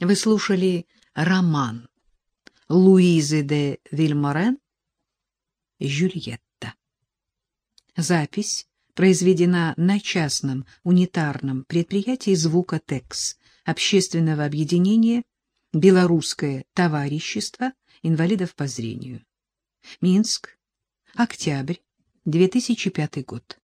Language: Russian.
Вы слушали роман Луизы де Вильморен «Жюльетта». Запись произведена на частном унитарном предприятии Звукотекс общественного объединения «Белорусское товарищество инвалидов по зрению». Минск, октябрь, 2005 год.